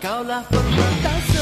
高拉风